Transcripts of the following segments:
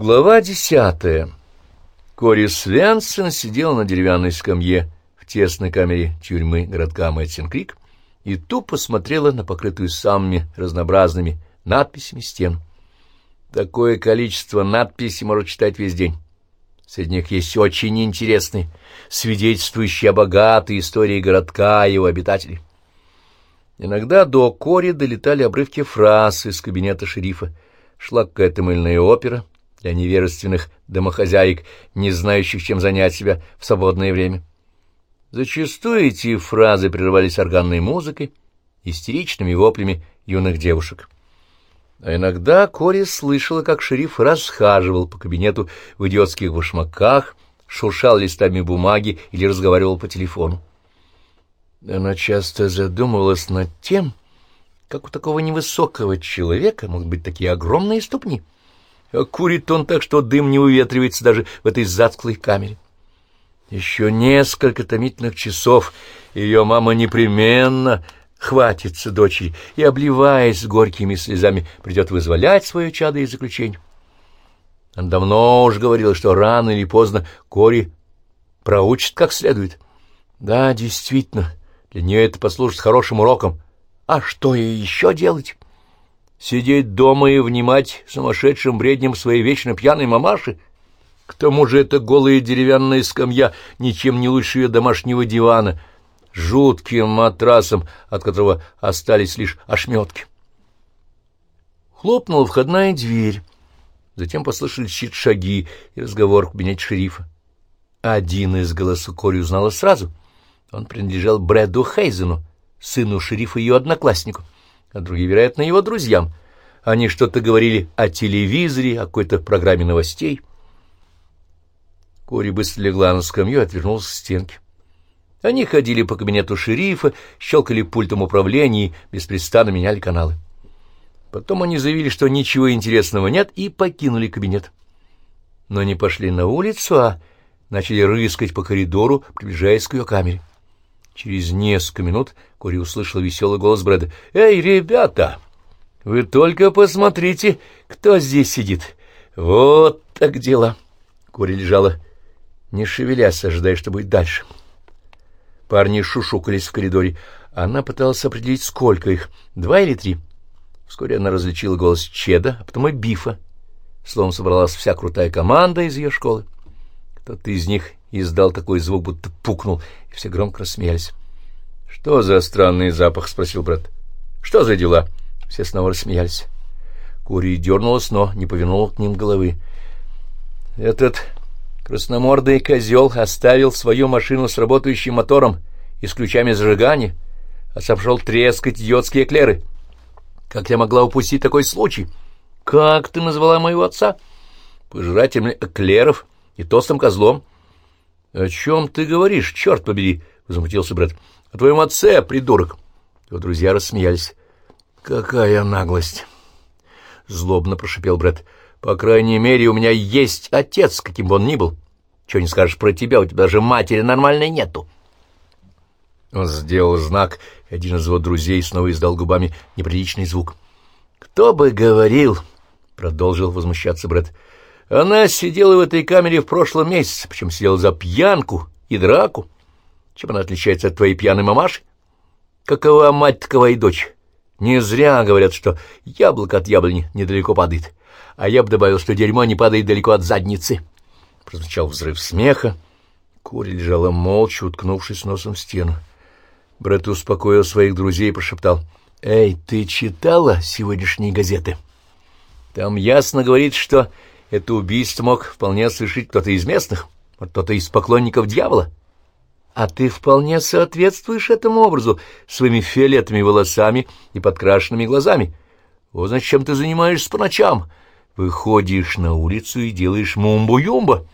Глава десятая. Кори Свенсон сидел на деревянной скамье в тесной камере тюрьмы городка Мэтсин-Крик и тупо смотрела на покрытую самыми разнообразными надписями стену. Такое количество надписей можно читать весь день. Среди них есть очень интересные, свидетельствующие о богатой истории городка и его обитателей. Иногда до Кори долетали обрывки фраз из кабинета шерифа. Шла какая-то мыльная опера для невежественных домохозяек, не знающих, чем занять себя в свободное время. Зачастую эти фразы прерывались органной музыкой, истеричными воплями юных девушек. А иногда Кори слышала, как шериф расхаживал по кабинету в идиотских башмаках, шуршал листами бумаги или разговаривал по телефону. Она часто задумывалась над тем, как у такого невысокого человека могут быть такие огромные ступни. А курит он так, что дым не уветривается даже в этой затклой камере. Еще несколько томительных часов ее мама непременно хватится дочери и, обливаясь горькими слезами, придет вызволять свое чадо из заключения. Она давно уж говорила, что рано или поздно Кори проучит как следует. Да, действительно, для нее это послужит хорошим уроком. А что ей еще делать? Сидеть дома и внимать сумасшедшим бреднем своей вечно пьяной мамаши? К тому же это голая деревянная скамья, ничем не лучше ее домашнего дивана, жутким матрасом, от которого остались лишь ошметки. Хлопнула входная дверь. Затем послышались чьи шаги и разговор в кабинете шерифа. Один из голосов Кори узнала сразу — он принадлежал Брэду Хейзену, сыну шерифа и ее однокласснику, а другие, вероятно, его друзьям. Они что-то говорили о телевизоре, о какой-то программе новостей. Кори быстро легла на скамью и отвернулась к стенке. Они ходили по кабинету шерифа, щелкали пультом управления и беспрестанно меняли каналы. Потом они заявили, что ничего интересного нет, и покинули кабинет. Но не пошли на улицу, а начали рыскать по коридору, приближаясь к ее камере. Через несколько минут Кори услышал веселый голос Брэда. «Эй, ребята, вы только посмотрите, кто здесь сидит. Вот так дело!» Кори лежала, не шевелясь, ожидая, что будет дальше. Парни шушукались в коридоре. Она пыталась определить, сколько их, два или три. Вскоре она различила голос Чеда, а потом и Бифа. Словом, собралась вся крутая команда из ее школы. Кто-то из них издал такой звук, будто пукнул, и все громко рассмеялись. — Что за странный запах? — спросил брат. — Что за дела? Все снова рассмеялись. Кури дернулась, но не повернула к ним головы. — Этот красномордый козел оставил свою машину с работающим мотором и с ключами зажигания, а сам шел трескать идиотские эклеры. Как я могла упустить такой случай? Как ты назвала моего отца? Пожирателем эклеров и толстым козлом. — О чем ты говоришь, черт побери? — возмутился брат. — О твоем отце, придурок. Его друзья рассмеялись. — Какая наглость! — злобно прошипел брат. — По крайней мере, у меня есть отец, каким бы он ни был. Чего не скажешь про тебя, у тебя даже матери нормальной нету. Он сделал знак, и один из его друзей снова издал губами неприличный звук. — Кто бы говорил, — продолжил возмущаться брат, — она сидела в этой камере в прошлом месяце, причем сидела за пьянку и драку. Чем она отличается от твоей пьяной мамаши? Какова мать, такова и дочь. Не зря говорят, что яблоко от яблони недалеко падает. А я бы добавил, что дерьмо не падает далеко от задницы. Прозвучал взрыв смеха. Кори лежала молча, уткнувшись носом в стену. Брэд успокоил своих друзей и прошептал. «Эй, ты читала сегодняшние газеты? Там ясно говорит, что это убийство мог вполне совершить кто-то из местных, кто-то из поклонников дьявола. А ты вполне соответствуешь этому образу своими фиолетовыми волосами и подкрашенными глазами. Вот значит, чем ты занимаешься по ночам. Выходишь на улицу и делаешь мумбу-юмба.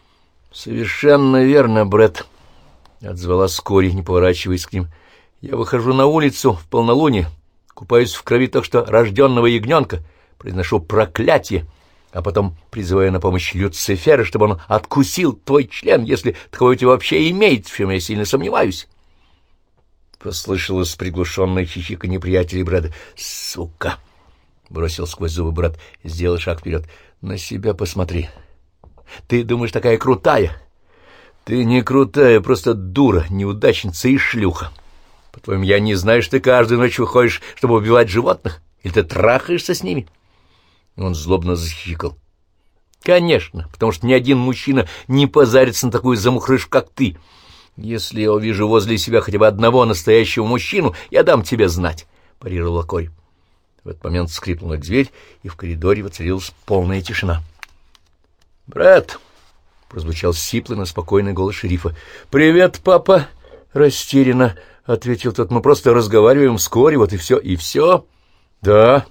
— Совершенно верно, Бред, отзвала Скори, не поворачиваясь к ним. — Я выхожу на улицу в полнолуние, купаюсь в крови так что рожденного ягненка, произношу проклятие — а потом призывая на помощь Люцифера, чтобы он откусил твой член, если такое у тебя вообще имеет, в чем я сильно сомневаюсь. Послышалось приглушенное хихиканье приятелей Брэда. «Сука!» — бросил сквозь зубы брат, сделал шаг вперед. На себя посмотри. Ты думаешь, такая крутая? Ты не крутая, просто дура, неудачница и шлюха. По-твоему, я не знаю, что ты каждую ночь выходишь, чтобы убивать животных? Или ты трахаешься с ними?» Он злобно захихикал. «Конечно, потому что ни один мужчина не позарится на такую замухрышку, как ты. Если я увижу возле себя хотя бы одного настоящего мужчину, я дам тебе знать», — парировала Кори. В этот момент скрипнула дверь, и в коридоре воцарилась полная тишина. «Брат!» — прозвучал сиплый, но спокойный голос шерифа. «Привет, папа!» — растерянно ответил тот. «Мы просто разговариваем вскоре, вот и все, и все». «Да».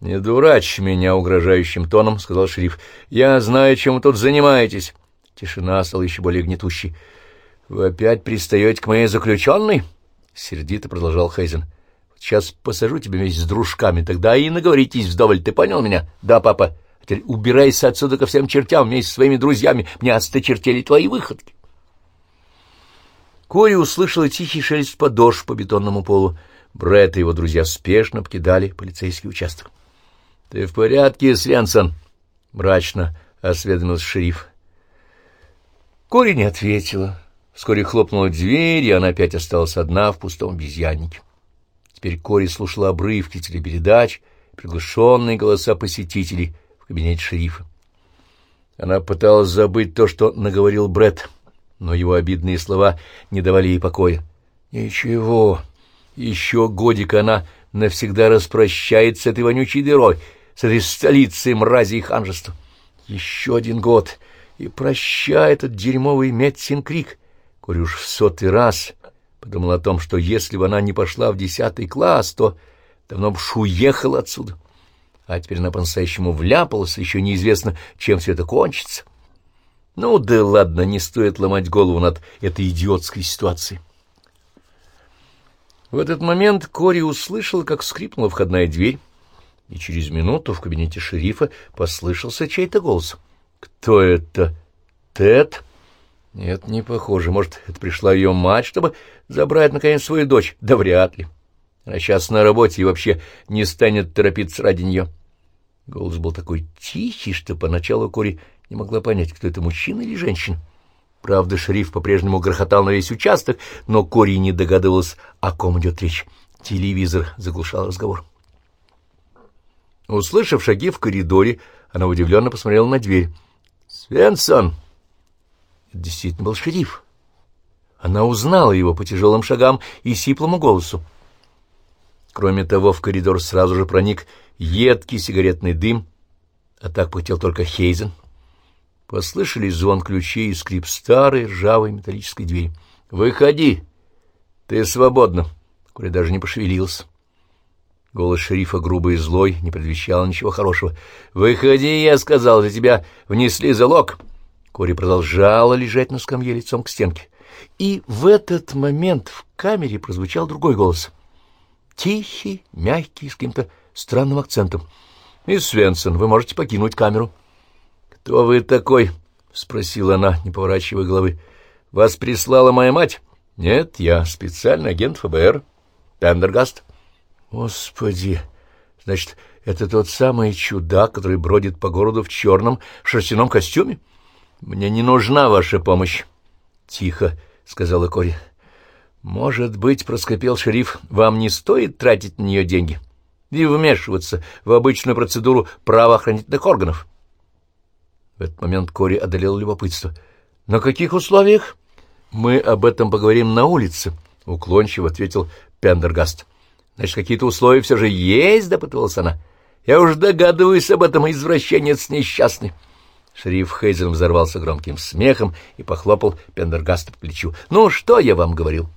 «Не дурачь меня угрожающим тоном», — сказал шериф. «Я знаю, чем вы тут занимаетесь». Тишина стала еще более гнетущей. «Вы опять пристаете к моей заключенной?» — сердито продолжал Хейзен. «Сейчас посажу тебя вместе с дружками, тогда и наговоритесь вдоволь, ты понял меня?» «Да, папа. А теперь убирайся отсюда ко всем чертям вместе со своими друзьями, мне осточертели твои выходки». Кори услышала тихий шелест подошв по бетонному полу. Брэд и его друзья спешно покидали полицейский участок. — Ты в порядке, Свенсон? — мрачно осведомился шериф. Кори не ответила. Вскоре хлопнула дверь, и она опять осталась одна в пустом обезьяннике. Теперь Кори слушала обрывки телепередач, приглушенные голоса посетителей в кабинете шерифа. Она пыталась забыть то, что наговорил Брэд, но его обидные слова не давали ей покоя. «Ничего, еще годик она навсегда распрощается с этой вонючей дырой, с этой столицей мрази и ханжества. Еще один год, и прощай этот дерьмовый Метсинкрик. Корь уж в сотый раз подумал о том, что если бы она не пошла в десятый класс, то давно бы уехала отсюда. А теперь она по-настоящему вляпалась, еще неизвестно, чем все это кончится. Ну да ладно, не стоит ломать голову над этой идиотской ситуацией. В этот момент Кори услышала, как скрипнула входная дверь, и через минуту в кабинете шерифа послышался чей-то голос. «Кто это? Тед?» «Нет, не похоже. Может, это пришла ее мать, чтобы забрать, наконец, свою дочь? Да вряд ли. Она сейчас на работе и вообще не станет торопиться ради нее». Голос был такой тихий, что поначалу Кори не могла понять, кто это, мужчина или женщина. Правда, шериф по-прежнему грохотал на весь участок, но Кори не догадывалась, о ком идет речь. Телевизор заглушал разговор. Услышав шаги в коридоре, она удивленно посмотрела на дверь. «Свенсон!» Это действительно был шериф. Она узнала его по тяжелым шагам и сиплому голосу. Кроме того, в коридор сразу же проник едкий сигаретный дым, а так пыхтел только Хейзен. Послышались звон ключей и скрип старой ржавой металлической двери. «Выходи! Ты свободна!» Коля даже не пошевелился. Голос шерифа, грубый и злой, не предвещал ничего хорошего. «Выходи, я сказал, за тебя внесли залог!» Кори продолжала лежать на скамье лицом к стенке. И в этот момент в камере прозвучал другой голос. Тихий, мягкий, с каким-то странным акцентом. «Мисс Свенсон, вы можете покинуть камеру». «Кто вы такой?» — спросила она, не поворачивая головы. «Вас прислала моя мать?» «Нет, я специальный агент ФБР. Пендергаст». «Господи! Значит, это тот самый чудак, который бродит по городу в черном шерстяном костюме? Мне не нужна ваша помощь!» «Тихо!» — сказала Кори. «Может быть, — проскопил шериф, — вам не стоит тратить на нее деньги и вмешиваться в обычную процедуру правоохранительных органов?» В этот момент Кори одолел любопытство. «На каких условиях?» «Мы об этом поговорим на улице», — уклончиво ответил Пендергаст. «Значит, какие-то условия все же есть?» — допытывалась она. «Я уж догадываюсь об этом, извращенец несчастный». Шериф Хейзен взорвался громким смехом и похлопал Пендергаста по плечу. «Ну, что я вам говорил?»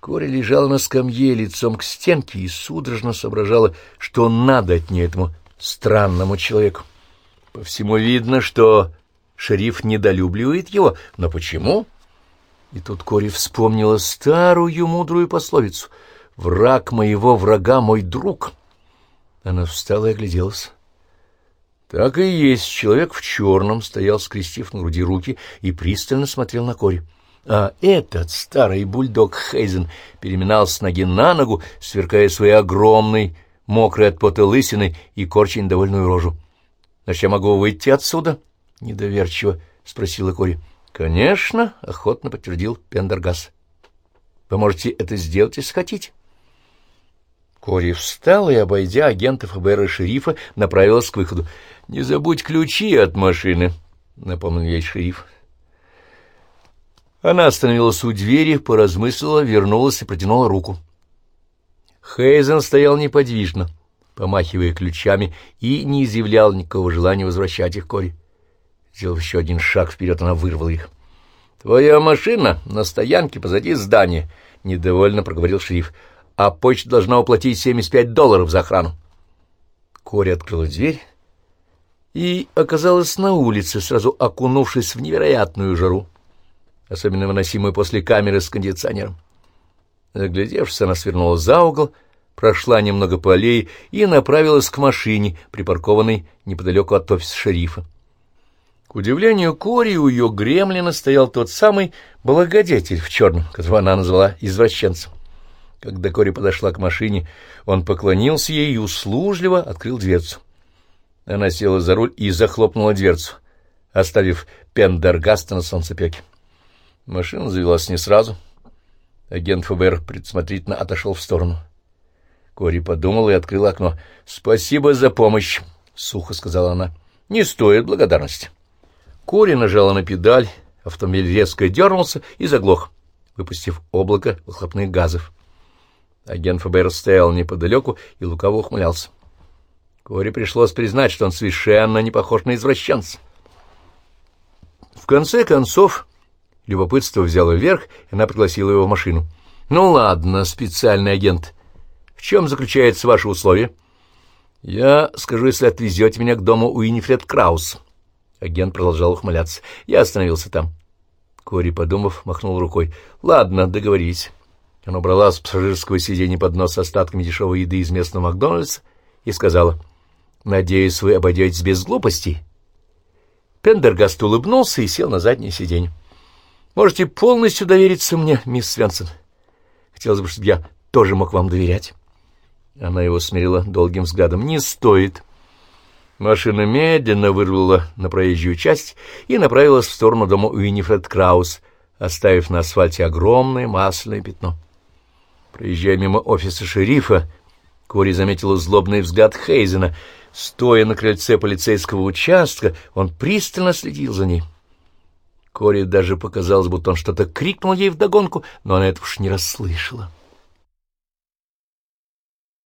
Кори лежала на скамье лицом к стенке и судорожно соображала, что надо от нее этому странному человеку. По всему видно, что шериф недолюбливает его. Но почему? И тут Кори вспомнила старую мудрую пословицу «Враг моего врага — мой друг». Она встала и огляделась. Так и есть, человек в черном стоял, скрестив на груди руки, и пристально смотрел на Кори. А этот старый бульдог Хейзен переминался с ноги на ногу, сверкая своей огромной, мокрой от пота лысиной и корча недовольную рожу. Значит, я могу выйти отсюда? — недоверчиво спросила Кори. — Конечно, — охотно подтвердил Пендергас. — Вы можете это сделать, если хотите. Кори встала и, обойдя агентов ФБР и шерифа, направилась к выходу. — Не забудь ключи от машины, — напомнил ей шериф. Она остановилась у двери, поразмыслила, вернулась и протянула руку. Хейзен стоял неподвижно, помахивая ключами, и не изъявлял никакого желания возвращать их Кори. Сделав еще один шаг вперед, она вырвала их. — Твоя машина на стоянке позади здания, — недовольно проговорил шериф а почта должна уплатить 75 долларов за охрану. Кори открыла дверь и оказалась на улице, сразу окунувшись в невероятную жару, особенно выносимую после камеры с кондиционером. Заглядевшись, она свернула за угол, прошла немного по аллее и направилась к машине, припаркованной неподалеку от офиса шерифа. К удивлению Кори, у ее гремлина стоял тот самый благодетель в черном, которого она назвала извращенцем. Когда Кори подошла к машине, он поклонился ей и услужливо открыл дверцу. Она села за руль и захлопнула дверцу, оставив Пендергаста на солнцепеке. Машина завелась не сразу. Агент ФБР предсмотрительно отошел в сторону. Кори подумала и открыла окно. «Спасибо за помощь», — сухо сказала она. «Не стоит благодарности». Кори нажала на педаль, автомобиль резко дернулся и заглох, выпустив облако выхлопных газов. Агент ФБР стоял неподалеку и лукаво ухмылялся. Кори пришлось признать, что он совершенно не похож на извращенца. В конце концов, любопытство взяло вверх, и она пригласила его в машину. — Ну ладно, специальный агент, в чем заключается ваше условие? — Я скажу, если отвезете меня к дому Уинифред Краус. Агент продолжал ухмыляться. Я остановился там. Кори, подумав, махнул рукой. — Ладно, договорились. Она убрала с пассажирского сиденья поднос с остатками дешевой еды из местного Макдональдса и сказала, «Надеюсь, вы обойдетесь без глупостей». Пендергаст улыбнулся и сел на заднее сиденье. «Можете полностью довериться мне, мисс Свенсон. Хотелось бы, чтобы я тоже мог вам доверять». Она его смирила долгим взглядом. «Не стоит». Машина медленно вырвала на проезжую часть и направилась в сторону дома Уинифред Краус, оставив на асфальте огромное масляное пятно. Проезжая мимо офиса шерифа, Кори заметила злобный взгляд Хейзена. Стоя на крыльце полицейского участка, он пристально следил за ней. Кори даже показалось, будто он что-то крикнул ей вдогонку, но она это уж не расслышала.